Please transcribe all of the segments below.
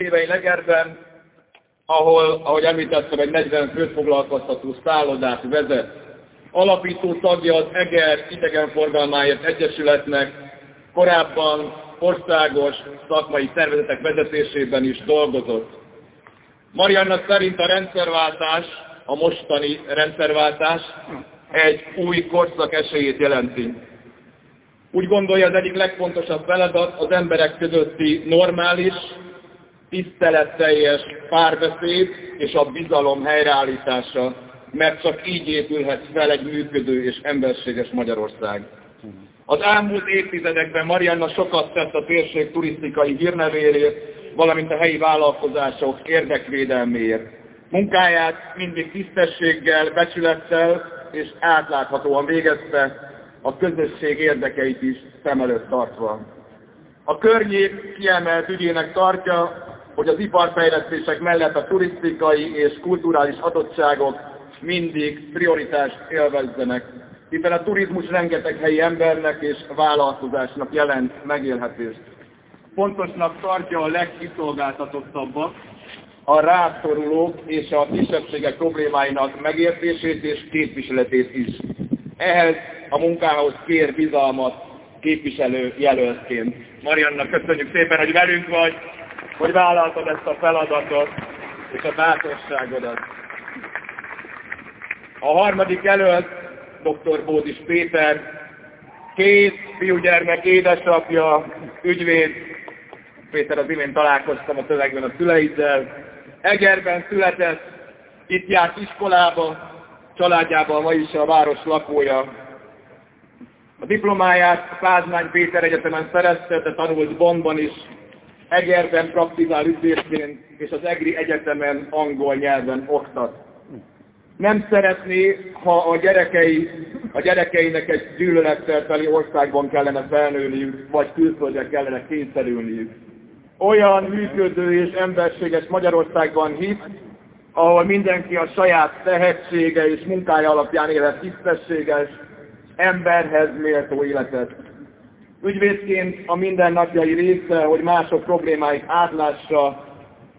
évei Legerben, ahol, ahogy említettem, egy 40 főt foglalkoztató szállodát vezet. Alapító tagja az Eger idegenforgalmáért egyesületnek, korábban országos szakmai szervezetek vezetésében is dolgozott. Marianna szerint a rendszerváltás, a mostani rendszerváltás egy új korszak esélyét jelenti. Úgy gondolja, az egyik legfontosabb feladat az emberek közötti normális, tiszteletteljes párbeszéd és a bizalom helyreállítása, mert csak így épülhet fel egy működő és emberséges Magyarország. Az elmúlt évtizedekben Marianna sokat tett a térség turisztikai hírnevéért, valamint a helyi vállalkozások érdekvédelméért. Munkáját mindig tisztességgel, becsülettel és átláthatóan végezte, a közösség érdekeit is szem előtt tartva. A környék kiemelt ügyének tartja, hogy az iparfejlesztések mellett a turisztikai és kulturális adottságok mindig prioritást élvezzenek, hiszen a turizmus rengeteg helyi embernek és vállalkozásnak jelent megélhetést. Fontosnak tartja a legkiszolgáltatottabbak, a rászorulók és a kisebbségek problémáinak megértését és képviseletét is. Ehhez a munkához kér bizalmat képviselő jelöltként. Marianna, köszönjük szépen, hogy velünk vagy, hogy vállaltad ezt a feladatot és a bátorságodat. A harmadik jelölt, dr. Bódis Péter, két fiúgyermek édesapja, ügyvéd, Péter az imént találkoztam a tövegben a szüleiddel, Egerben született, itt járt iskolába, családjában ma is a város lakója. A diplomáját Pázmány Péter Egyetemen szerezte, de tanult Bonnban is, Egerben praktizál ügyvészként, és az EGRI Egyetemen angol nyelven oktat. Nem szeretné, ha a gyerekei, a gyerekeinek egy gyűlölettel országban kellene felnőniük, vagy külföldre kellene kényszerülniük. Olyan működő és emberséges Magyarországban hit, ahol mindenki a saját tehetsége és munkája alapján élhet tisztességes, emberhez méltó életet. Ügyvédként a mindennapjai része, hogy mások problémáit átlássa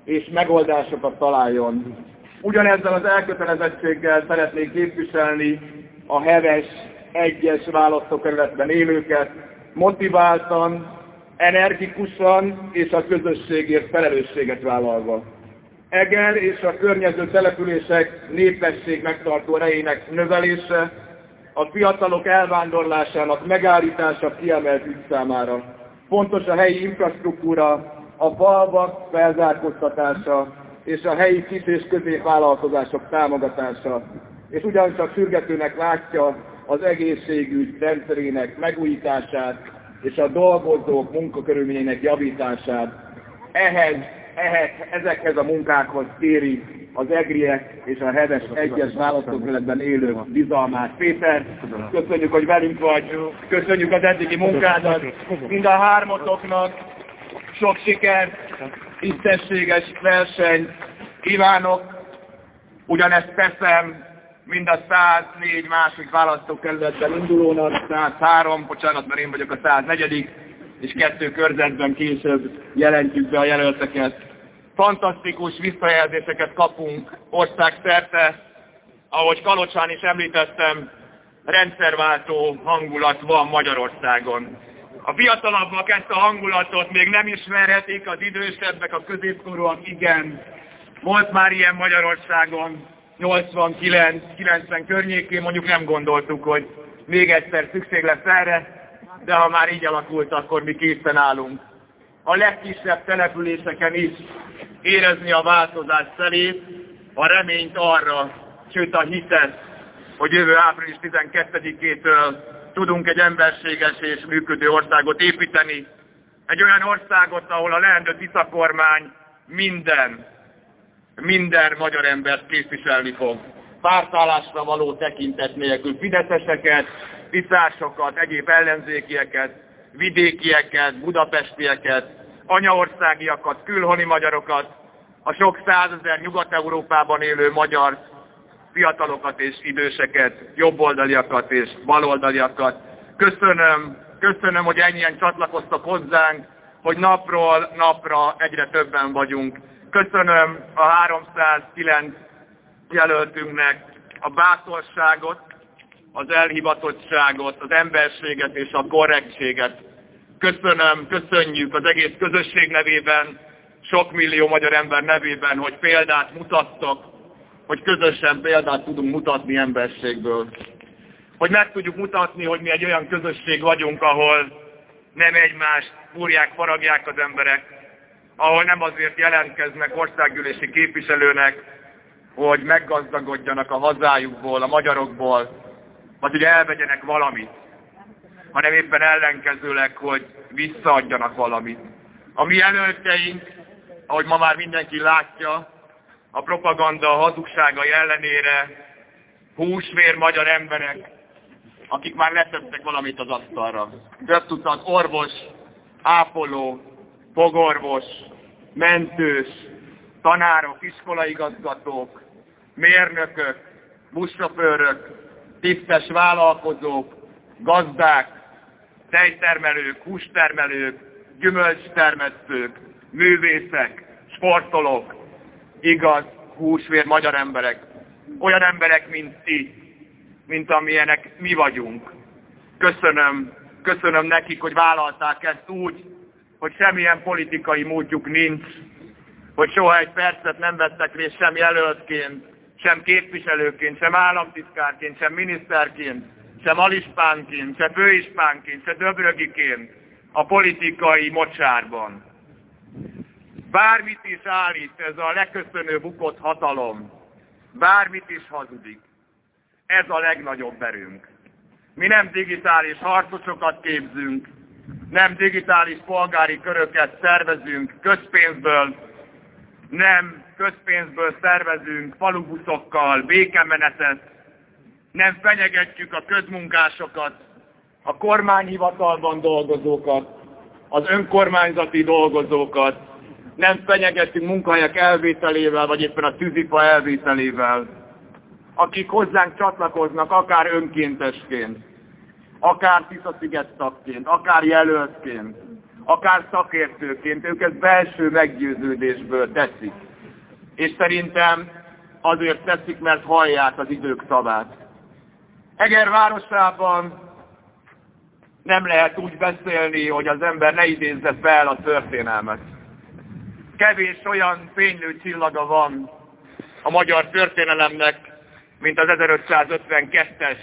és megoldásokat találjon. Ugyanezzel az elkötelezettséggel szeretnék képviselni a heves egyes választókerületben élőket, motiváltan, energikusan és a közösségért felelősséget vállalva. Eger és a környező települések népesség megtartó erejének növelése, a fiatalok elvándorlásának megállítása kiemelt ügy számára. Fontos a helyi infrastruktúra, a falvak felzárkóztatása és a helyi kis és középvállalkozások támogatása. És ugyancsak sürgetőnek látja az egészségügy rendszerének megújítását és a dolgozók munkakörülményeinek javítását. Ehhez, ehhez, ezekhez a munkákhoz kéri az egriek és a heves egyes választókerületben élők bizalmát. Péter, köszönjük, hogy velünk vagy, köszönjük az eddigi munkádat, mind a hármatoknak, sok sikert, tisztességes verseny, kívánok, ugyanezt teszem mind a 104 másik választókerületben indulónak, 103, bocsánat, mert én vagyok a 104 és kettő körzetben később jelentjük be a jelölteket fantasztikus visszajelzéseket kapunk országszerte. Ahogy Kalocsán is említettem, rendszerváltó hangulat van Magyarországon. A fiatalabbak ezt a hangulatot még nem ismerhetik, az idősebbek, a középkorúak igen. Volt már ilyen Magyarországon 89-90 környékén, mondjuk nem gondoltuk, hogy még egyszer szükség lesz erre, de ha már így alakult, akkor mi készen állunk. A legkisebb településeken is érezni a változás felét, a reményt arra, sőt a hitet, hogy jövő április 12-től tudunk egy emberséges és működő országot építeni. Egy olyan országot, ahol a leendő Tisza minden, minden magyar embert képviselni fog. Pártállásra való tekintet nélkül fideszeseket, tiszásokat, egyéb ellenzékieket, vidékieket, budapestieket, anyaországiakat, külhoni magyarokat, a sok százezer Nyugat-Európában élő magyar fiatalokat és időseket, jobboldaliakat és baloldaliakat. Köszönöm, köszönöm, hogy ennyien csatlakoztak hozzánk, hogy napról napra egyre többen vagyunk. Köszönöm a 309 jelöltünknek a bátorságot, az elhivatottságot, az emberséget és a korrektséget. Köszönöm, köszönjük az egész közösség nevében, sok millió magyar ember nevében, hogy példát mutattak, hogy közösen példát tudunk mutatni emberségből. Hogy meg tudjuk mutatni, hogy mi egy olyan közösség vagyunk, ahol nem egymást fúrják, faragják az emberek, ahol nem azért jelentkeznek országgyűlési képviselőnek, hogy meggazdagodjanak a hazájukból, a magyarokból, vagy hogy elvegyenek valamit, hanem éppen ellenkezőleg, hogy visszaadjanak valamit. A mi jelöltjeink, ahogy ma már mindenki látja, a propaganda a hazugságai ellenére húsvér magyar emberek, akik már letettek valamit az asztalra. Több orvos, ápoló, fogorvos, mentős, tanárok, iskolaigazgatók, mérnökök, buszsofőrök, tisztes vállalkozók, gazdák, tejtermelők, hústermelők, gyümölcstermesztők, művészek, sportolók, igaz, húsvér magyar emberek, olyan emberek, mint ti, mint amilyenek mi vagyunk. Köszönöm, köszönöm nekik, hogy vállalták ezt úgy, hogy semmilyen politikai módjuk nincs, hogy soha egy percet nem vettek részt sem jelöltként, sem képviselőként, sem államtitkárként, sem miniszterként, sem alispánként, sem főispánként, sem döbrögiként a politikai mocsárban. Bármit is állít ez a leköszönő bukott hatalom, bármit is hazudik, ez a legnagyobb erőnk. Mi nem digitális harcosokat képzünk, nem digitális polgári köröket szervezünk közpénzből, nem közpénzből szervezünk falubuszokkal békemenetet, nem fenyegetjük a közmunkásokat, a kormányhivatalban dolgozókat, az önkormányzati dolgozókat, nem fenyegetünk munkahelyek elvételével, vagy éppen a tűzifa elvételével, akik hozzánk csatlakoznak, akár önkéntesként, akár Tisza-sziget tagként, akár jelöltként, akár szakértőként, ők ezt belső meggyőződésből teszik. És szerintem azért teszik, mert hallják az idők szavát. Eger városában nem lehet úgy beszélni, hogy az ember ne idézze fel a történelmet. Kevés olyan fénylő csillaga van a magyar történelemnek, mint az 1552-es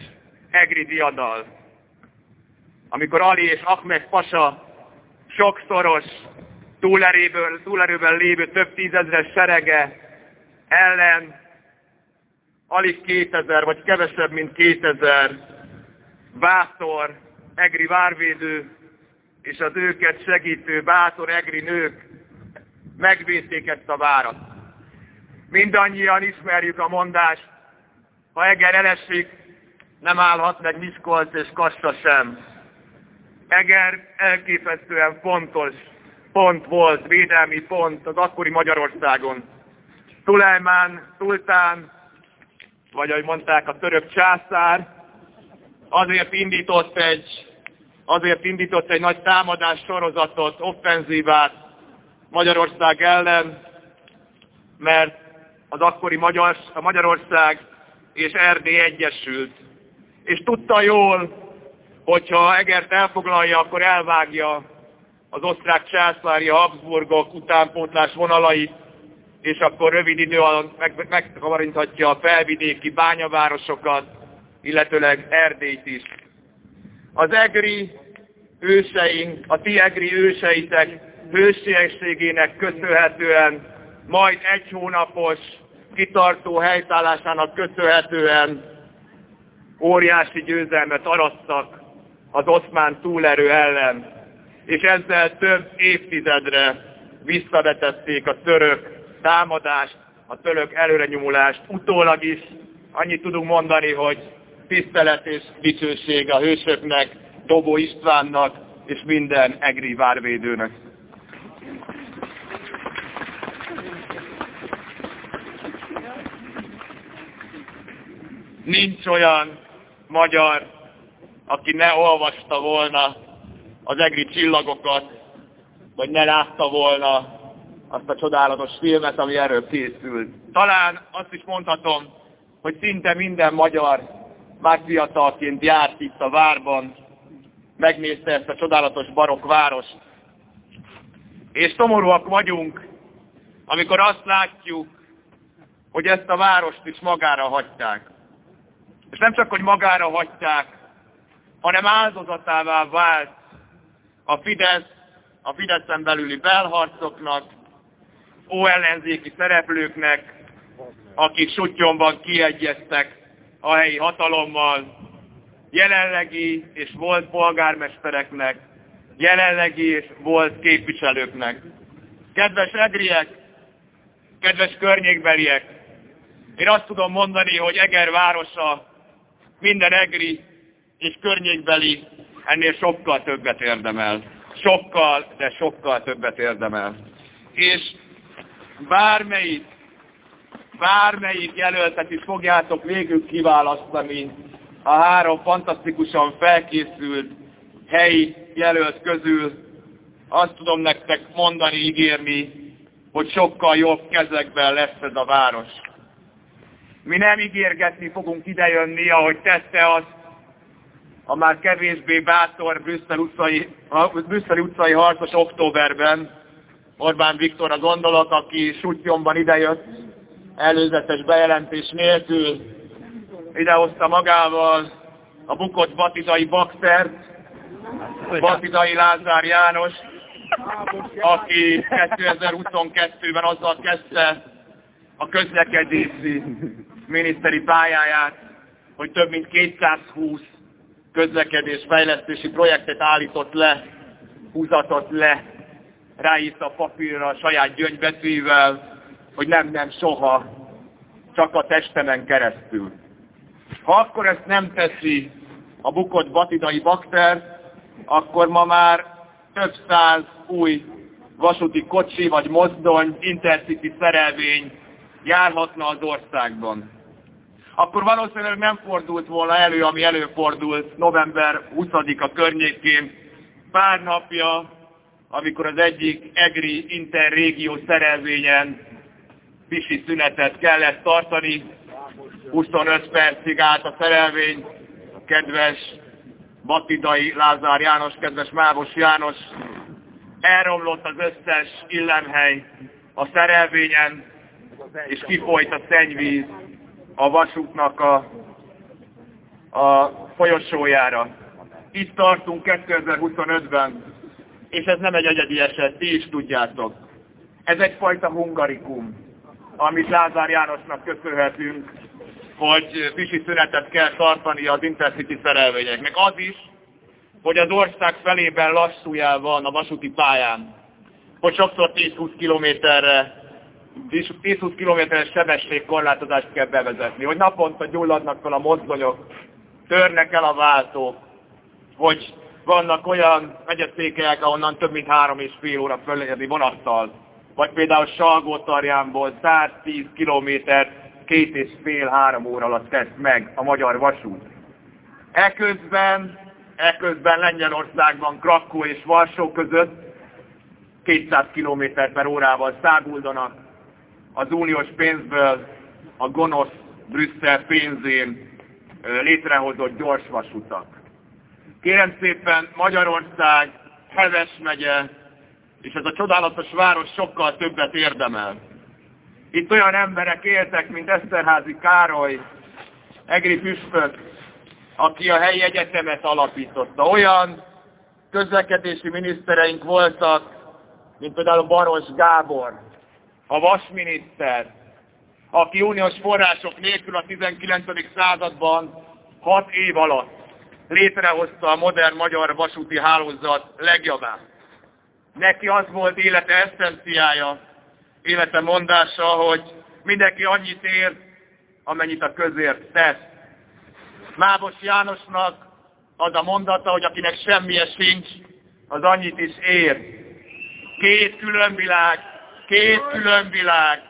Egri diadal, amikor Ali és Ahmed Pasa sokszoros túlerőből, túlerőben lévő több tízezres serege ellen alig 2000, vagy kevesebb, mint 2000 bátor egri várvédő és az őket segítő bátor egri nők megvédték ezt a várat. Mindannyian ismerjük a mondást, ha Eger elesik, nem állhat meg Miskolc és Kassa sem. Eger elképesztően fontos pont volt, védelmi pont az akkori Magyarországon. Tulejmán, Sultán, vagy ahogy mondták, a török császár, azért indított egy, azért indított egy nagy támadás sorozatot, offenzívát Magyarország ellen, mert az akkori Magyar, a Magyarország és Erdély egyesült. És tudta jól, hogyha Egert elfoglalja, akkor elvágja az osztrák császári Habsburgok utánpótlás vonalait, és akkor rövid idő alatt meg, megkavarinthatja a felvidéki bányavárosokat, illetőleg Erdélyt is. Az egri őseink, a ti egri őseitek hőségségének köszönhetően, majd egy hónapos kitartó helytállásának köszönhetően óriási győzelmet arattak az oszmán túlerő ellen, és ezzel több évtizedre visszavetették a török támadást, a török előrenyomulást. Utólag is annyit tudunk mondani, hogy tisztelet és dicsőség a hősöknek, Dobó Istvánnak és minden egri várvédőnek. Nincs olyan magyar, aki ne olvasta volna az egri csillagokat, vagy ne látta volna azt a csodálatos filmet, ami erről készült. Talán azt is mondhatom, hogy szinte minden magyar már fiatalként járt itt a várban, megnézte ezt a csodálatos barokk várost. És szomorúak vagyunk, amikor azt látjuk, hogy ezt a várost is magára hagyták. És nem csak, hogy magára hagyták, hanem áldozatává vált a Fidesz, a Fideszen belüli belharcoknak, óellenzéki szereplőknek, akik sutyomban kiegyeztek a helyi hatalommal, jelenlegi és volt polgármestereknek, jelenlegi és volt képviselőknek. Kedves egriek, kedves környékbeliek, én azt tudom mondani, hogy Eger városa, minden egri és környékbeli ennél sokkal többet érdemel. Sokkal, de sokkal többet érdemel. És bármelyik, bármelyik jelöltet is fogjátok végül kiválasztani a három fantasztikusan felkészült helyi jelölt közül, azt tudom nektek mondani, ígérni, hogy sokkal jobb kezekben lesz ez a város. Mi nem ígérgetni fogunk idejönni, ahogy tette azt a már kevésbé bátor Brüsszel utcai, Brüsszel utcai harcos októberben, Orbán Viktorra gondolok, aki sutyomban idejött, előzetes bejelentés nélkül, idehozta magával a bukott batidai baktert, batidai Lázár János, aki 2022-ben azzal kezdte a közlekedési miniszteri pályáját, hogy több mint 220 közlekedés fejlesztési projektet állított le, húzatott le, ráírta a papírra a saját gyöngybetűvel, hogy nem, nem, soha, csak a testemen keresztül. Ha akkor ezt nem teszi a bukott batidai bakter, akkor ma már több száz új vasúti kocsi vagy mozdony, intercity szerelvény járhatna az országban. Akkor valószínűleg nem fordult volna elő, ami előfordult november 20-a környékén, pár napja, amikor az egyik EGRI interrégió szerelvényen pisi szünetet kellett tartani, 25 percig állt a szerelvény, kedves Batidai Lázár János, kedves Mávos János, elromlott az összes illemhely a szerelvényen, és kifolyt a szennyvíz a vasútnak a, a folyosójára. Itt tartunk 2025-ben, és ez nem egy egyedi eset, ti is tudjátok. Ez egyfajta hungarikum, amit Lázár Jánosnak köszönhetünk, hogy pisi szünetet kell tartani az Intercity szerelvényeknek. Az is, hogy az ország felében lassú van a vasúti pályán, hogy sokszor 10-20 kilométerre 10-20 kilométeres sebességkorlátozást kell bevezetni, hogy naponta gyulladnak fel a mozdonyok, törnek el a váltók, hogy vannak olyan megyeszékelyek, ahonnan több mint három és fél óra fölérni vonattal, vagy például Salgótarjánból 110 kilométer két és fél-három óra alatt tesz meg a magyar vasút. Eközben, eközben Lengyelországban Krakó és Varsó között 200 km per órával száguldanak az uniós pénzből a gonosz Brüsszel pénzén létrehozott gyorsvasutak. Kérem szépen, Magyarország, Heves megye, és ez a csodálatos város sokkal többet érdemel. Itt olyan emberek éltek, mint Eszterházi Károly, Egri Püspök, aki a helyi egyetemet alapította. Olyan közlekedési minisztereink voltak, mint például Baros Gábor, a vasminiszter, aki uniós források nélkül a 19. században hat év alatt létrehozta a modern magyar vasúti hálózat legjobbát. Neki az volt élete eszenciája, élete mondása, hogy mindenki annyit ér, amennyit a közért tesz. Mábos Jánosnak az a mondata, hogy akinek semmije sincs, az annyit is ér. Két külön világ, két külön világ.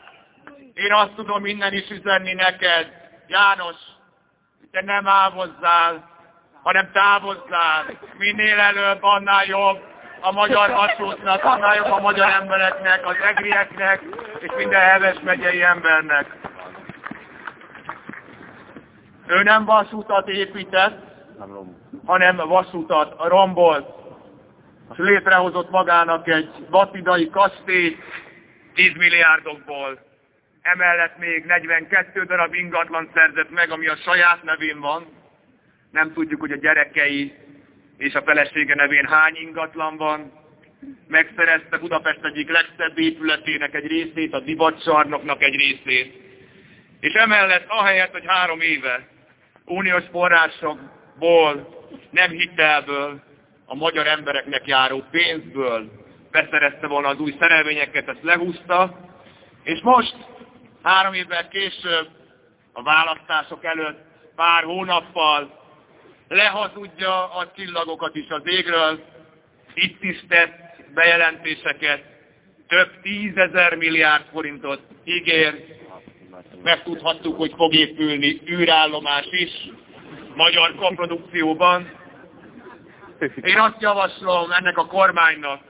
Én azt tudom innen is üzenni neked, János, te nem ávozzál, hanem távozzál. Minél előbb, annál jobb, a magyar vasútnak, annál jobb a magyar embereknek, az egrieknek és minden heves megyei embernek. Ő nem vasútat épített, hanem vasútat rombolt, és létrehozott magának egy vatidai kastélyt 10 milliárdokból. Emellett még 42 darab ingatlan szerzett meg, ami a saját nevén van. Nem tudjuk, hogy a gyerekei és a felesége nevén hány ingatlan van. Megszerezte Budapest egyik legszebb épületének egy részét, a divatsarnoknak egy részét. És emellett ahelyett, hogy három éve uniós forrásokból, nem hitelből, a magyar embereknek járó pénzből beszerezte volna az új szerelvényeket, ezt lehúzta, és most, három évvel később, a választások előtt, pár hónappal lehazudja a csillagokat is az égről, itt is bejelentéseket, több tízezer milliárd forintot ígér, megtudhattuk, hogy fog épülni űrállomás is, magyar koprodukcióban. Én azt javaslom ennek a kormánynak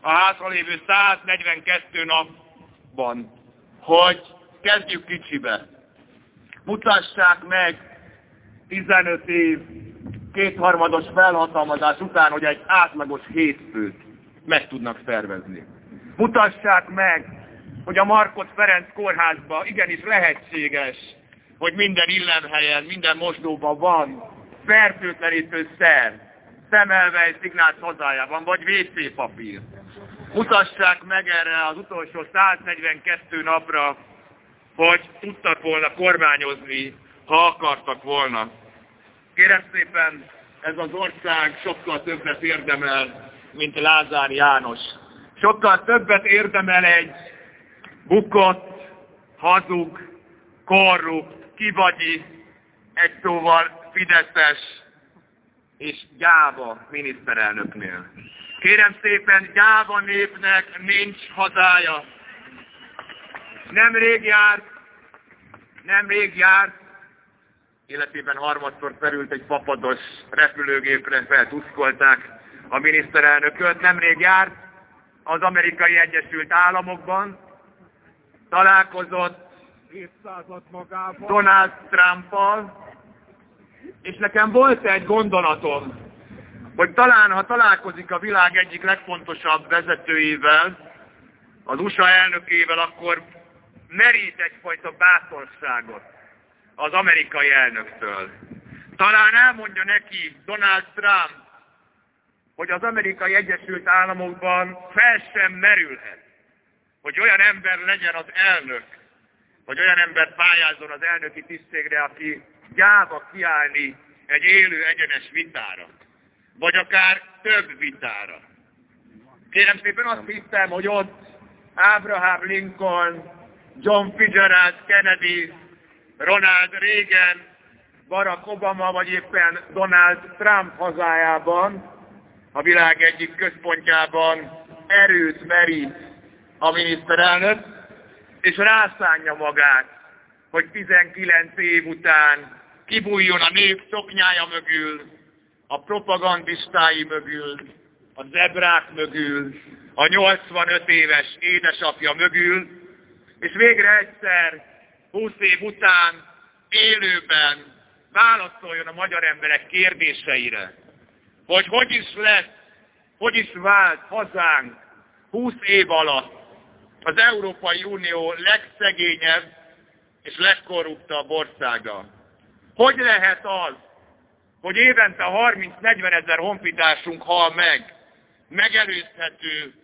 a hátralévő 142 napban, hogy kezdjük kicsibe. Mutassák meg 15 év kétharmados felhatalmazás után, hogy egy átlagos hétfőt meg tudnak szervezni. Mutassák meg, hogy a Markot Ferenc kórházba igenis lehetséges, hogy minden illemhelyen, minden mosdóban van fertőtlenítő szer, szemelvej szignát hazájában, vagy WC papír. Mutassák meg erre az utolsó 142 napra, hogy tudtak volna kormányozni, ha akartak volna. Kérem szépen, ez az ország sokkal többet érdemel, mint Lázár János. Sokkal többet érdemel egy bukott, hazug, korrupt, kivagyi, egy szóval Fideszes és gyáva miniszterelnöknél. Kérem szépen, gyáva népnek nincs hazája. Nemrég járt, nemrég járt, életében harmadszor perült egy papados repülőgépre, feltuszkolták a miniszterelnököt, nemrég járt az amerikai Egyesült Államokban, találkozott Donald Trumpal, és nekem volt egy gondolatom, hogy talán, ha találkozik a világ egyik legfontosabb vezetőivel, az USA elnökével, akkor merít egyfajta bátorságot az amerikai elnöktől. Talán elmondja neki Donald Trump, hogy az amerikai Egyesült Államokban fel sem merülhet, hogy olyan ember legyen az elnök, hogy olyan ember pályázzon az elnöki tisztségre, aki gyáva kiállni egy élő egyenes vitára, vagy akár több vitára. Kérem szépen azt hittem, hogy ott Abraham Lincoln, John Fitzgerald Kennedy, Ronald Reagan, Barack Obama, vagy éppen Donald Trump hazájában, a világ egyik központjában erőt merít a miniszterelnök, és rászánja magát, hogy 19 év után kibújjon a nép szoknyája mögül, a propagandistái mögül, a zebrák mögül, a 85 éves édesapja mögül, és végre egyszer, 20 év után élőben válaszoljon a magyar emberek kérdéseire, hogy hogy is lett, hogy is vált hazánk 20 év alatt az Európai Unió legszegényebb és legkorruptabb országa. Hogy lehet az, hogy évente 30-40 ezer honfitársunk hal meg megelőzhető,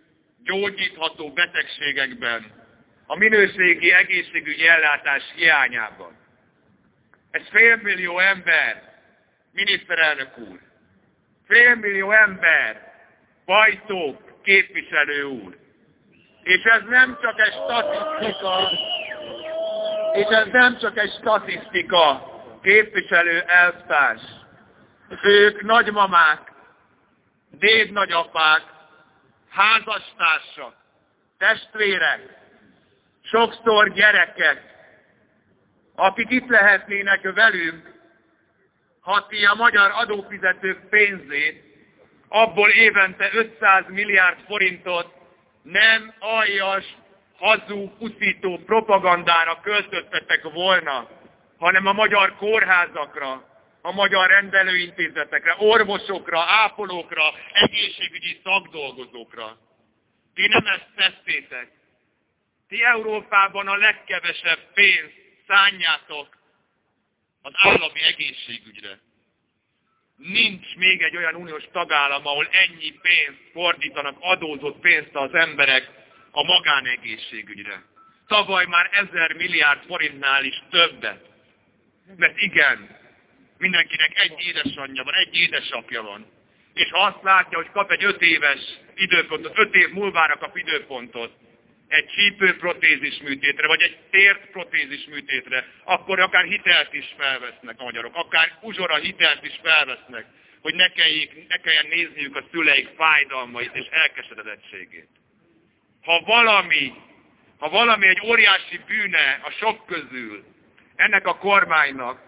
gyógyítható betegségekben, a minőségi egészségügyi ellátás hiányában. Ez félmillió ember, miniszterelnök úr. Félmillió ember, bajtók, képviselő úr. És ez nem csak egy statisztika, és ez nem csak egy statisztika, képviselő elvtárs. Ők nagymamák, dédnagyapák, házastársak, testvérek, sokszor gyerekek, akik itt lehetnének velünk, ha ti a magyar adófizetők pénzét abból évente 500 milliárd forintot nem aljas, hazú, pusztító propagandára költöttetek volna, hanem a magyar kórházakra, a magyar rendelőintézetekre, orvosokra, ápolókra, egészségügyi szakdolgozókra. Ti nem ezt tettétek. Ti Európában a legkevesebb pénzt szánjátok az állami egészségügyre. Nincs még egy olyan uniós tagállam, ahol ennyi pénzt fordítanak, adózott pénzt az emberek a magánegészségügyre. Tavaly már ezer milliárd forintnál is többet. Mert igen, mindenkinek egy édesanyja van, egy édesapja van. És ha azt látja, hogy kap egy öt éves időpontot, öt év múlvára kap időpontot, egy csípőprotézis műtétre, vagy egy tért protézis műtétre, akkor akár hitelt is felvesznek a magyarok, akár uzsora hitelt is felvesznek, hogy ne, kelljék, ne kelljen nézniük a szüleik fájdalmait és elkeseredettségét. Ha valami, ha valami egy óriási bűne a sok közül ennek a kormánynak,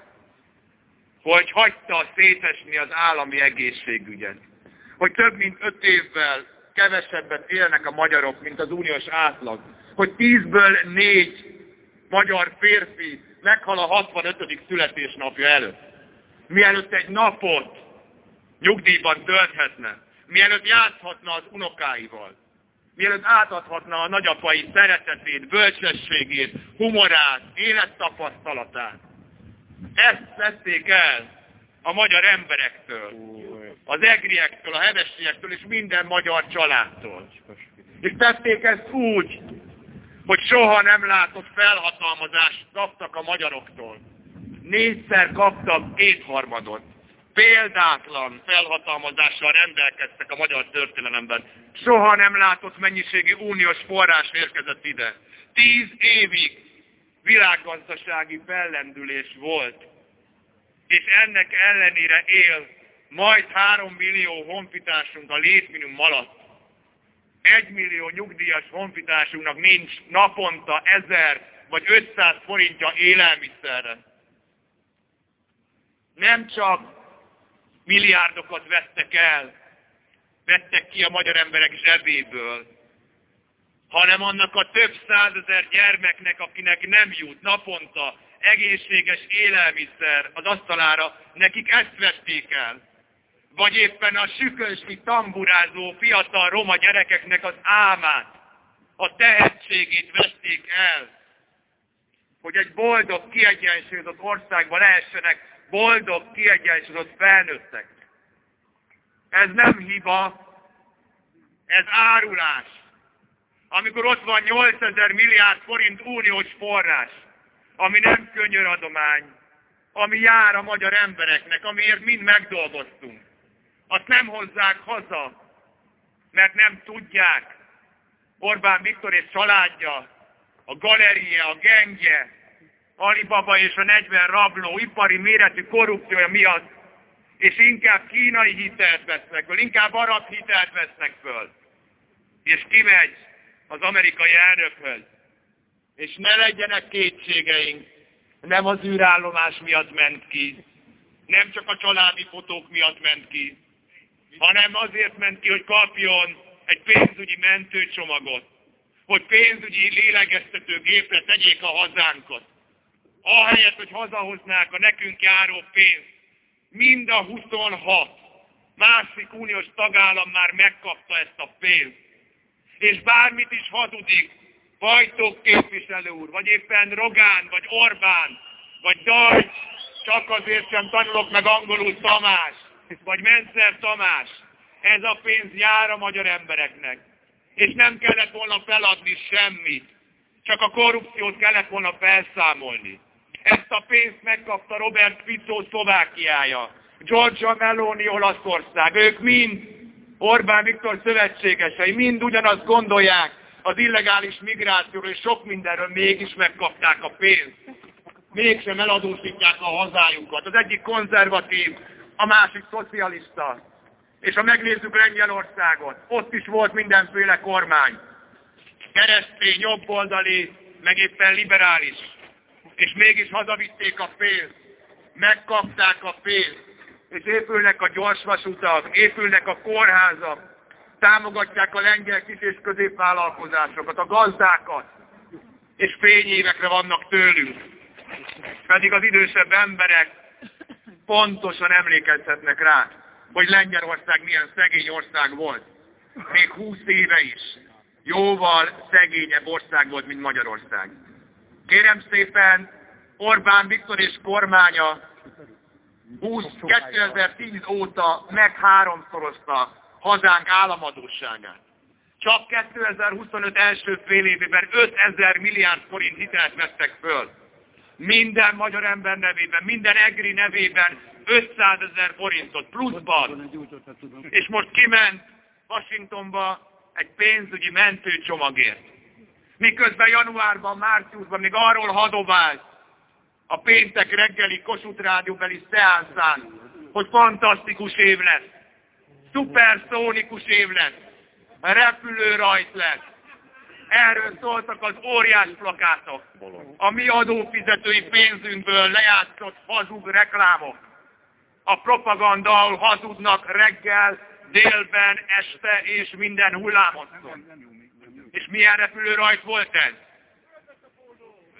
hogy hagyta szétesni az állami egészségügyet, hogy több mint öt évvel kevesebbet élnek a magyarok, mint az uniós átlag. Hogy tízből négy magyar férfi meghal a 65. születésnapja előtt. Mielőtt egy napot nyugdíjban tölthetne. Mielőtt játszhatna az unokáival. Mielőtt átadhatna a nagyapai szeretetét, bölcsességét, humorát, élettapasztalatát. Ezt vették el a magyar emberektől, az egriektől, a hevesiektől és minden magyar családtól. És tették ezt úgy, hogy soha nem látott felhatalmazást kaptak a magyaroktól. Négyszer kaptak kétharmadot. Példátlan felhatalmazással rendelkeztek a magyar történelemben. Soha nem látott mennyiségi uniós forrás érkezett ide. Tíz évig világgazdasági fellendülés volt és ennek ellenére él majd három millió honfitársunk a létminimum alatt. Egy millió nyugdíjas honfitársunknak nincs naponta ezer vagy 500 forintja élelmiszerre. Nem csak milliárdokat vettek el, vettek ki a magyar emberek zsebéből, hanem annak a több százezer gyermeknek, akinek nem jut naponta egészséges élelmiszer az asztalára, nekik ezt vették el. Vagy éppen a sükösli tamburázó fiatal roma gyerekeknek az álmát, a tehetségét vették el, hogy egy boldog, kiegyensúlyozott országban lehessenek boldog, kiegyensúlyozott felnőttek. Ez nem hiba, ez árulás. Amikor ott van 8000 milliárd forint uniós forrás, ami nem könyöradomány, ami jár a magyar embereknek, amiért mind megdolgoztunk. Azt nem hozzák haza, mert nem tudják. Orbán Viktor és családja, a galeria, a gengje, Alibaba és a 40 rabló ipari méretű korrupciója miatt, és inkább kínai hitelt vesznek föl, inkább arab hitelt vesznek föl. És kimegy az amerikai elnökhöz, és ne legyenek kétségeink, nem az űrállomás miatt ment ki, nem csak a családi fotók miatt ment ki, hanem azért ment ki, hogy kapjon egy pénzügyi mentőcsomagot, hogy pénzügyi lélegeztető gépre tegyék a hazánkat. Ahelyett, hogy hazahoznák a nekünk járó pénzt, mind a 26 másik uniós tagállam már megkapta ezt a pénzt. És bármit is hazudik, Vajtók képviselő úr, vagy éppen Rogán, vagy Orbán, vagy Dajcs, csak azért sem tanulok meg angolul Tamás, vagy Mencer Tamás. Ez a pénz jár a magyar embereknek. És nem kellett volna feladni semmit. Csak a korrupciót kellett volna felszámolni. Ezt a pénzt megkapta Robert Fico Szlovákiája, Giorgia Meloni Olaszország. Ők mind Orbán Viktor szövetségesei, mind ugyanazt gondolják, az illegális migrációról és sok mindenről mégis megkapták a pénzt. Mégsem eladósítják a hazájukat. Az egyik konzervatív, a másik szocialista. És ha megnézzük Lengyelországot, ott is volt mindenféle kormány. Keresztény, jobboldali, meg éppen liberális. És mégis hazavitték a pénzt. Megkapták a pénzt. és épülnek a gyorsvasutak, épülnek a kórházak, támogatják a lengyel kis és középvállalkozásokat, a gazdákat, és fényévekre vannak tőlünk. Pedig az idősebb emberek pontosan emlékezhetnek rá, hogy Lengyelország milyen szegény ország volt. Még 20 éve is. Jóval szegényebb ország volt, mint Magyarország. Kérem szépen, Orbán Viktor és kormánya 20, 2010 óta meg háromszorozta hazánk államadóságát. Csak 2025 első fél évében 5000 milliárd forint hitelt vettek föl. Minden magyar ember nevében, minden egri nevében 500 ezer forintot pluszban. És most kiment Washingtonba egy pénzügyi mentőcsomagért. Miközben januárban, márciusban még arról hadovált a péntek reggeli Kossuth rádióbeli szeánszán, hogy fantasztikus év lesz, szuperszónikus év lesz, repülő rajt lesz. Erről szóltak az óriás plakátok. A mi adófizetői pénzünkből lejátszott hazug reklámok. A propaganda, ahol hazudnak reggel, délben, este és minden hullámoszon. És milyen repülő rajt volt ez?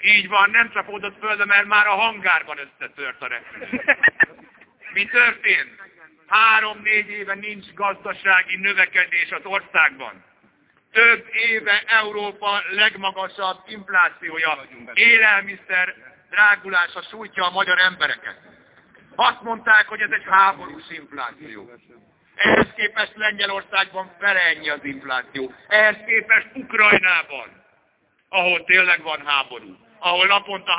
Így van, nem csapódott földre, mert már a hangárban összetört a repülő. Mi történt? Három-négy éve nincs gazdasági növekedés az országban. Több éve Európa legmagasabb inflációja, élelmiszer drágulása sújtja a magyar embereket. Azt mondták, hogy ez egy háborús infláció. Ehhez képest Lengyelországban fele ennyi az infláció. Ehhez képest Ukrajnában, ahol tényleg van háború, ahol naponta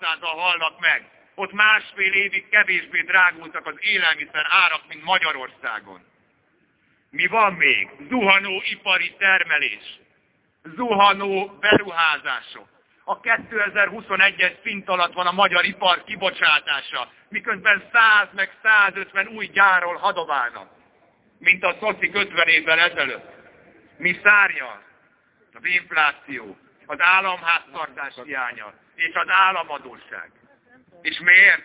300-al halnak meg, ott másfél évig kevésbé drágultak az élelmiszer árak, mint Magyarországon. Mi van még? Zuhanó ipari termelés, zuhanó beruházások. A 2021-es szint alatt van a magyar ipar kibocsátása, miközben 100 meg 150 új gyárról hadoválnak, mint a szocik 50 évvel ezelőtt. Mi szárja? Az infláció, az államháztartás hiánya és az államadóság. És miért?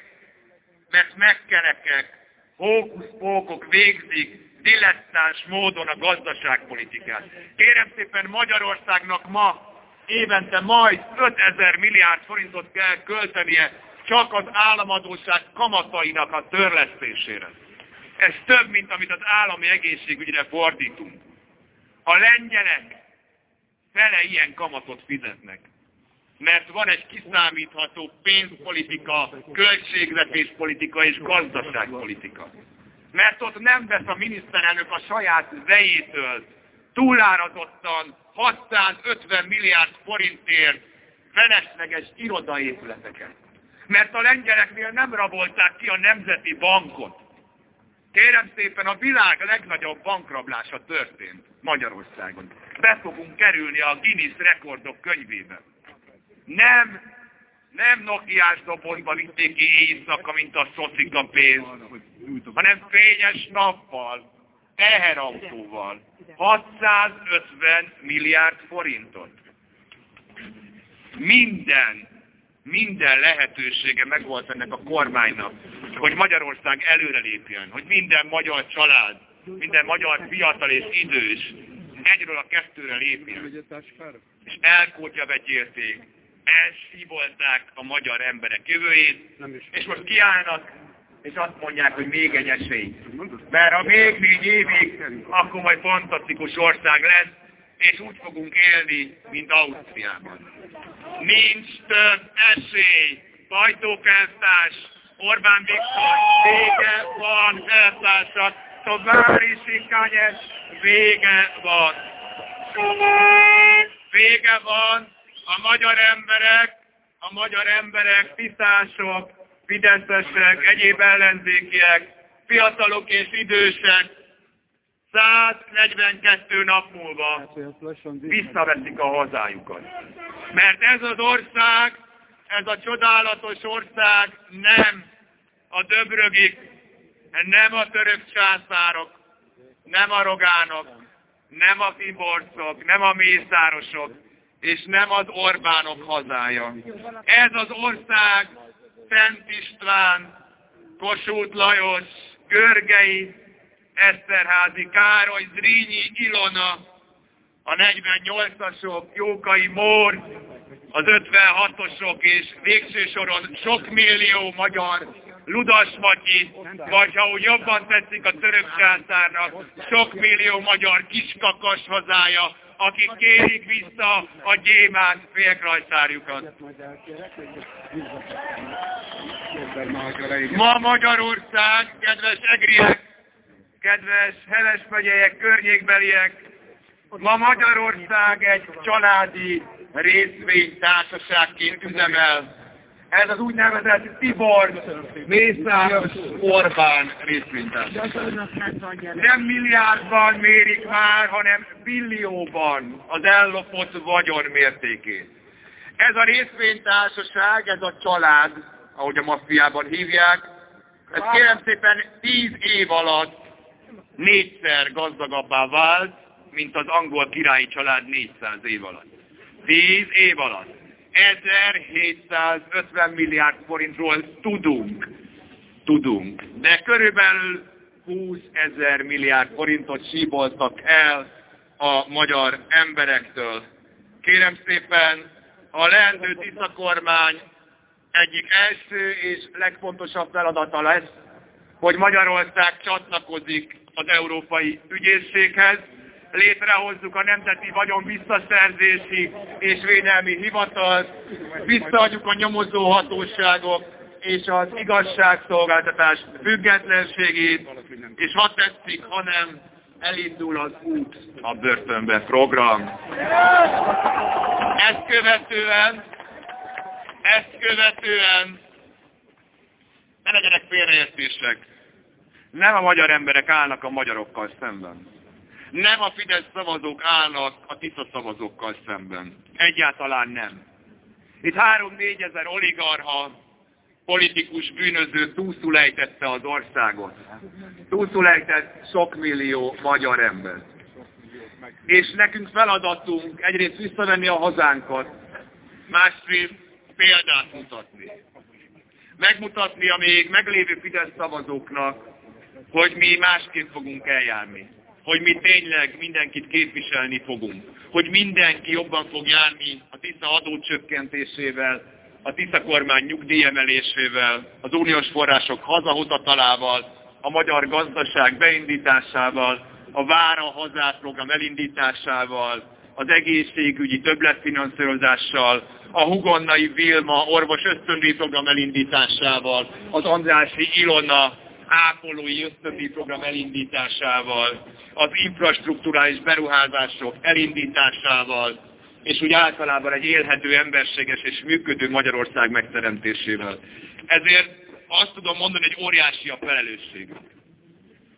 Mert megkerekek, hókusz-pókok végzik dilettáns módon a gazdaságpolitikát. Kérem szépen Magyarországnak ma évente majd 5000 milliárd forintot kell költenie csak az államadóság kamatainak a törlesztésére. Ez több, mint amit az állami egészségügyre fordítunk. A lengyelek fele ilyen kamatot fizetnek mert van egy kiszámítható pénzpolitika, költségvetéspolitika és gazdaságpolitika. Mert ott nem vesz a miniszterelnök a saját vejétől túlárazottan 650 milliárd forintért felesleges irodaépületeket. Mert a lengyeleknél nem rabolták ki a Nemzeti Bankot. Kérem szépen, a világ legnagyobb bankrablása történt Magyarországon. Be fogunk kerülni a Guinness rekordok könyvébe. Nem, nem Nokiás dobozba vitték ki éjszaka, mint a szocika pénz, hanem fényes nappal, teherautóval. 650 milliárd forintot. Minden, minden lehetősége megvolt ennek a kormánynak, hogy Magyarország előrelépjen, hogy minden magyar család, minden magyar fiatal és idős egyről a kettőre lépjen. És elkótya betyérték, elsívolták a magyar emberek jövőjét, és most kiállnak, és azt mondják, hogy még egy esély. Mert ha még négy évig, akkor majd fantasztikus ország lesz, és úgy fogunk élni, mint Ausztriában. Nincs több esély. Sajtókeltás, Orbán Viktor, vége van, eltársak, Továri Sikányes, vége van. Vége van, a magyar emberek, a magyar emberek, tisztások, fideszesek, egyéb ellenzékiek, fiatalok és idősek 142 nap múlva visszaveszik a hazájukat. Mert ez az ország, ez a csodálatos ország nem a döbrögik, nem a török császárok, nem a rogánok, nem a fiborcok, nem a mészárosok, és nem az Orbánok hazája. Ez az ország Szent István, Kossuth Lajos, Görgei, Eszterházi, Károly, Zrínyi, Ilona, a 48-asok, Jókai Mór, az 56-osok és végső soron sok millió magyar Ludas Matyi, vagy ha úgy jobban tetszik a török császárnak, sok millió magyar kiskakas hazája, akik kérik vissza a gyémánt félkrajszárjukat. Ma Magyarország, kedves egriek, kedves Heles megyeiek, környékbeliek, ma Magyarország egy családi részvénytársaságként üzemel. Ez az úgynevezett Tibor Mészáros Orbán részvénytársaság. Nem milliárdban mérik már, hanem billióban az ellopott vagyon mértékét. Ez a részvénytársaság, ez a család, ahogy a maffiában hívják, ez kérem szépen tíz év alatt négyszer gazdagabbá vált, mint az angol királyi család 400 év alatt. 10 év alatt 1750 milliárd forintról tudunk. Tudunk. De körülbelül 20 ezer milliárd forintot síboltak el a magyar emberektől. Kérem szépen, a leendő Tisza kormány egyik első és legfontosabb feladata lesz, hogy Magyarország csatlakozik az Európai Ügyészséghez, létrehozzuk a Nemzeti Vagyon Visszaszerzési és Védelmi Hivatalt, visszaadjuk a nyomozó hatóságok és az igazságszolgáltatás függetlenségét, és ha tetszik, hanem elindul az út. A börtönbe program. Ezt követően, ezt követően, ne legyenek félreértések, nem a magyar emberek állnak a magyarokkal szemben nem a Fidesz szavazók állnak a Tisza szavazókkal szemben. Egyáltalán nem. Itt három-négy ezer oligarha, politikus bűnöző túlszulejtette az országot. Túlszulejtett sok millió magyar ember. És nekünk feladatunk egyrészt visszavenni a hazánkat, másrészt példát mutatni. Megmutatni a még meglévő Fidesz szavazóknak, hogy mi másképp fogunk eljárni hogy mi tényleg mindenkit képviselni fogunk, hogy mindenki jobban fog járni a TISZA adócsökkentésével, a TISZA kormány nyugdíjemelésével, az uniós források hazahozatalával, a magyar gazdaság beindításával, a Vára Hazát program elindításával, az egészségügyi többletfinanszírozással, a Hugonnai Vilma orvos ösztöndíj program elindításával, az Andrási Ilona ápolói ösztöndi program elindításával, az infrastruktúrális beruházások elindításával, és úgy általában egy élhető, emberséges és működő Magyarország megteremtésével. Ezért azt tudom mondani, hogy óriási a felelősség.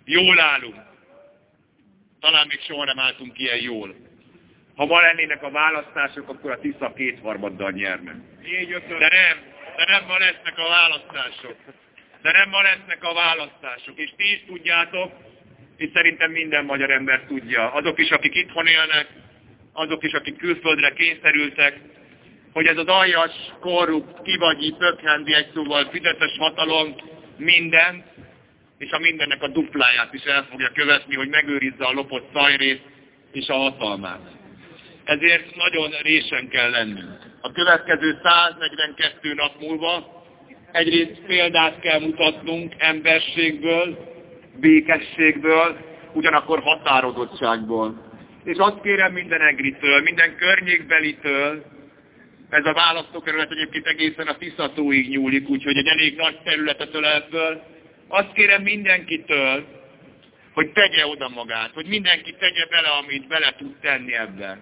Jól állunk. Talán még soha nem álltunk ilyen jól. Ha ma lennének a választások, akkor a Tisza kétharmaddal nyerne. De nem, de nem ma lesznek a választások de nem ma lesznek a választások. És ti is tudjátok, és szerintem minden magyar ember tudja, azok is, akik itthon élnek, azok is, akik külföldre kényszerültek, hogy ez az aljas, korrupt, kivagyi, pökhendi egy szóval fizetes hatalom mindent, és a mindennek a dupláját is el fogja követni, hogy megőrizze a lopott szajrét és a hatalmát. Ezért nagyon résen kell lennünk. A következő 142 nap múlva Egyrészt példát kell mutatnunk emberségből, békességből, ugyanakkor határozottságból. És azt kérem minden egritől, minden környékbelitől, ez a választókerület egyébként egészen a Tiszatóig nyúlik, úgyhogy egy elég nagy területet föl. Azt kérem mindenkitől, hogy tegye oda magát, hogy mindenki tegye bele, amit bele tud tenni ebben.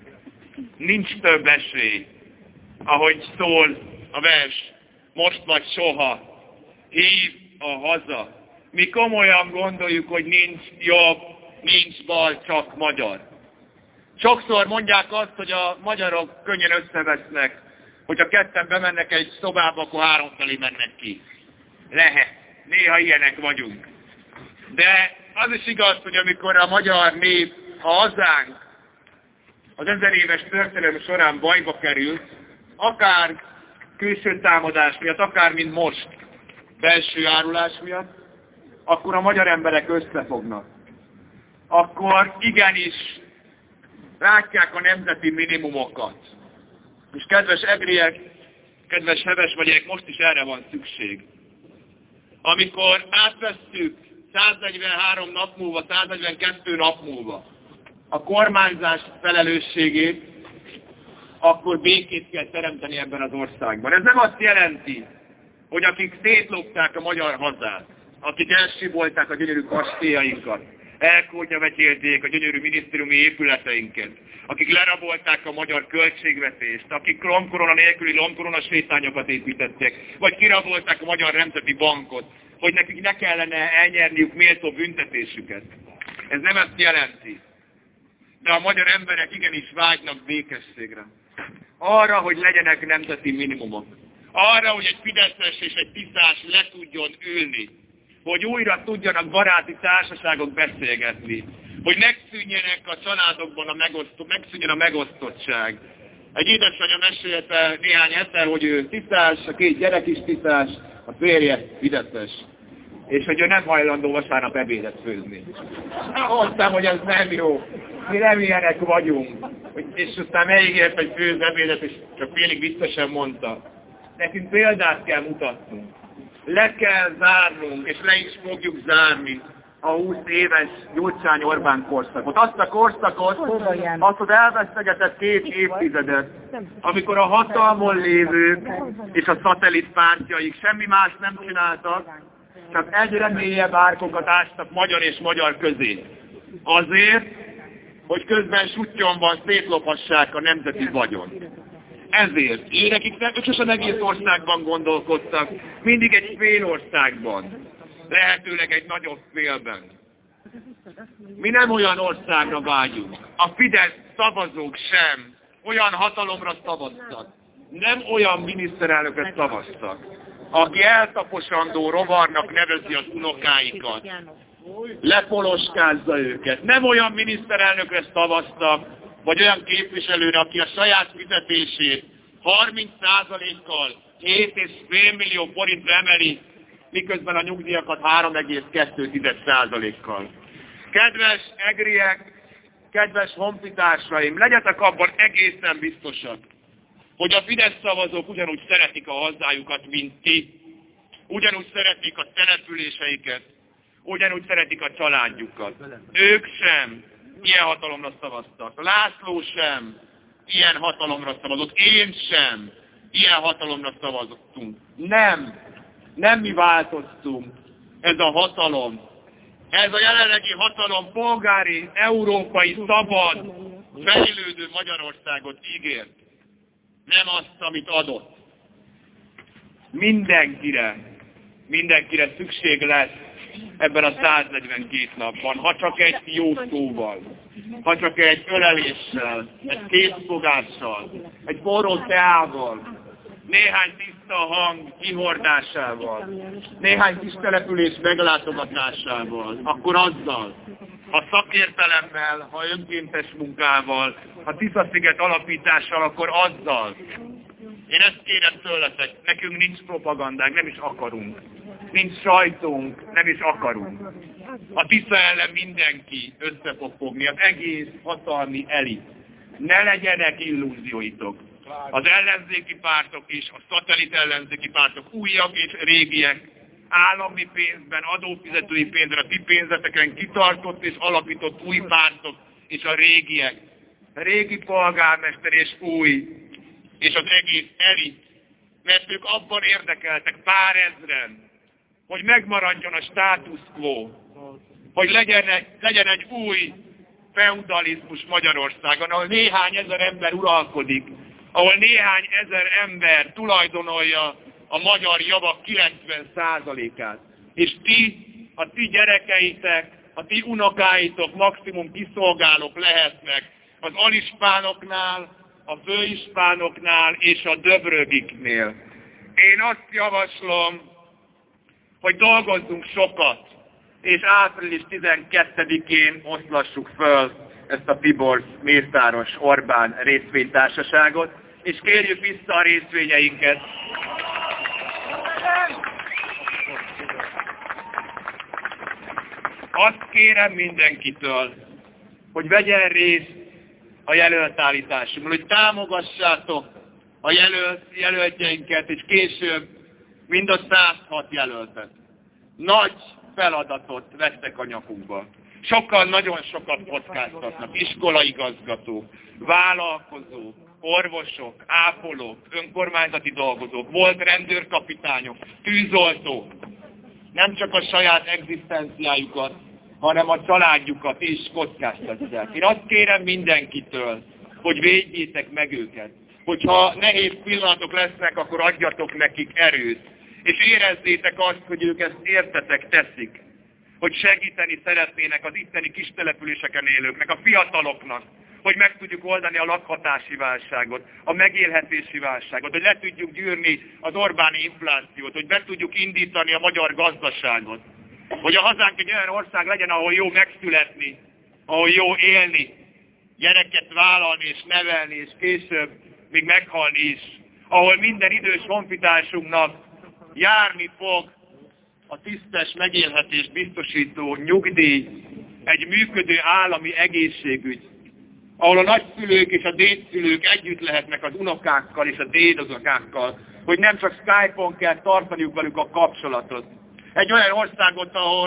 Nincs több esély, ahogy szól a vers most vagy soha. Hív a haza. Mi komolyan gondoljuk, hogy nincs jobb, nincs bal, csak magyar. Sokszor mondják azt, hogy a magyarok könnyen összevesznek, hogyha ketten bemennek egy szobába, akkor háromfelé mennek ki. Lehet. Néha ilyenek vagyunk. De az is igaz, hogy amikor a magyar nép, a hazánk az ezer éves történelem során bajba került, akár külső támadás miatt, akár mint most, belső árulás miatt, akkor a magyar emberek összefognak. Akkor igenis látják a nemzeti minimumokat. És kedves egriek, kedves heves vagyok, most is erre van szükség. Amikor átvesztük 143 nap múlva, 142 nap múlva a kormányzás felelősségét, akkor békét kell teremteni ebben az országban. Ez nem azt jelenti, hogy akik szétlopták a magyar hazát, akik elsibolták a gyönyörű kastélyainkat, elkódjavetélték a gyönyörű minisztériumi épületeinket, akik lerabolták a magyar költségvetést, akik lomkorona nélküli lomkorona sétányokat építettek, vagy kirabolták a magyar nemzeti bankot, hogy nekik ne kellene elnyerniük méltó büntetésüket. Ez nem ezt jelenti. De a magyar emberek igenis vágynak békességre. Arra, hogy legyenek nemzeti minimumok. Arra, hogy egy Fideszes és egy Tiszás le tudjon ülni hogy újra tudjanak baráti társaságok beszélgetni, hogy megszűnjenek a családokban a megosztó, megszűnjen a megosztottság. Egy édesanyja mesélte néhány hete, hogy ő tisztás, a két gyerek is tisztás, a férje fideszes. És hogy ő nem hajlandó vasárnap ebédet főzni. Mondtam, hogy ez nem jó. Mi nem ilyenek vagyunk. És aztán megígért, hogy főz ebédet, és csak félig biztosan mondta. Nekünk példát kell mutatnunk le kell zárnunk, és le is fogjuk zárni a 20 éves Gyurcsány Orbán korszakot. Azt a korszakot, azt az elvesztegetett két évtizedet, amikor a hatalmon lévők és a szatellit pártjaik semmi más nem csináltak, csak egyre mélyebb árkokat ástak magyar és magyar közé. Azért, hogy közben sutyonban szétlophassák a nemzeti vagyon. Ezért. Érekik nem, sosem egész országban gondolkodtak, mindig egy fél országban. Lehetőleg egy nagyobb félben. Mi nem olyan országra vágyunk. A Fidesz szavazók sem olyan hatalomra szavaztak. Nem olyan miniszterelnöket szavaztak, aki eltaposandó rovarnak nevezi az unokáikat. Lepoloskázza őket. Nem olyan miniszterelnökre szavaztak, vagy olyan képviselőre, aki a saját fizetését 30%-kal 7,5 millió forintra emeli, miközben a nyugdíjakat 3,2%-kal. Kedves egriek, kedves honfitársaim, legyetek abban egészen biztosak, hogy a Fidesz szavazók ugyanúgy szeretik a hazájukat, mint ti. Ugyanúgy szeretik a településeiket, ugyanúgy szeretik a családjukat. Ők sem ilyen hatalomra szavaztak. László sem ilyen hatalomra szavazott. Én sem ilyen hatalomra szavazottunk. Nem. Nem mi változtunk. Ez a hatalom. Ez a jelenlegi hatalom polgári, európai, szabad, fejlődő Magyarországot ígért. Nem azt, amit adott. Mindenkire, mindenkire szükség lesz ebben a 142 napban, ha csak egy jó szóval, ha csak egy öleléssel, egy készfogással, egy forró teával, néhány tiszta hang kihordásával, néhány kis település meglátogatásával, akkor azzal, ha szakértelemmel, ha önkéntes munkával, ha Tiszasziget alapítással, akkor azzal. Én ezt kérem tőletek, nekünk nincs propagandánk, nem is akarunk nincs sajtónk, nem is akarunk. A Tisza ellen mindenki össze fog fogni, az egész hatalmi elit. Ne legyenek illúzióitok. Az ellenzéki pártok is, a szatellit ellenzéki pártok, újak és régiek, állami pénzben, adófizetői pénzre, a ti pénzeteken kitartott és alapított új pártok, és a régiek. A régi polgármester és új, és az egész elit, mert ők abban érdekeltek pár ezren, hogy megmaradjon a status quo, hogy legyen egy, legyen egy új feudalizmus Magyarországon, ahol néhány ezer ember uralkodik, ahol néhány ezer ember tulajdonolja a magyar javak 90%-át. És ti, a ti gyerekeitek, a ti unokáitok maximum kiszolgálók lehetnek az alispánoknál, a főispánoknál és a döbrögiknél. Én azt javaslom, hogy dolgozzunk sokat, és április 12-én oszlassuk föl ezt a Tibor Mészáros Orbán részvénytársaságot, és kérjük vissza a részvényeinket. Azt kérem mindenkitől, hogy vegyen részt a jelöltállításunkban, hogy támogassátok a jelölt, jelöltjeinket, és később mind a 106 jelöltet. Nagy feladatot vesztek a nyakunkba. Sokan nagyon sokat kockáztatnak, iskolaigazgatók, vállalkozók, orvosok, ápolók, önkormányzati dolgozók, volt rendőrkapitányok, tűzoltók, nem csak a saját egzisztenciájukat, hanem a családjukat is kockáztatják. Én azt kérem mindenkitől, hogy védjétek meg őket. Hogyha nehéz pillanatok lesznek, akkor adjatok nekik erőt. És érezzétek azt, hogy ők ezt értetek teszik. Hogy segíteni szeretnének az itteni kis településeken élőknek, a fiataloknak, hogy meg tudjuk oldani a lakhatási válságot, a megélhetési válságot, hogy le tudjuk gyűrni az Orbáni inflációt, hogy be tudjuk indítani a magyar gazdaságot. Hogy a hazánk egy olyan ország legyen, ahol jó megszületni, ahol jó élni, gyereket vállalni és nevelni, és később még meghalni is. Ahol minden idős honfitársunknak járni fog a tisztes megélhetést biztosító nyugdíj, egy működő állami egészségügy, ahol a nagyszülők és a dédszülők együtt lehetnek az unokákkal és a dédonokákkal, hogy nem csak Skype-on kell tartaniuk velük a kapcsolatot. Egy olyan országot, ahol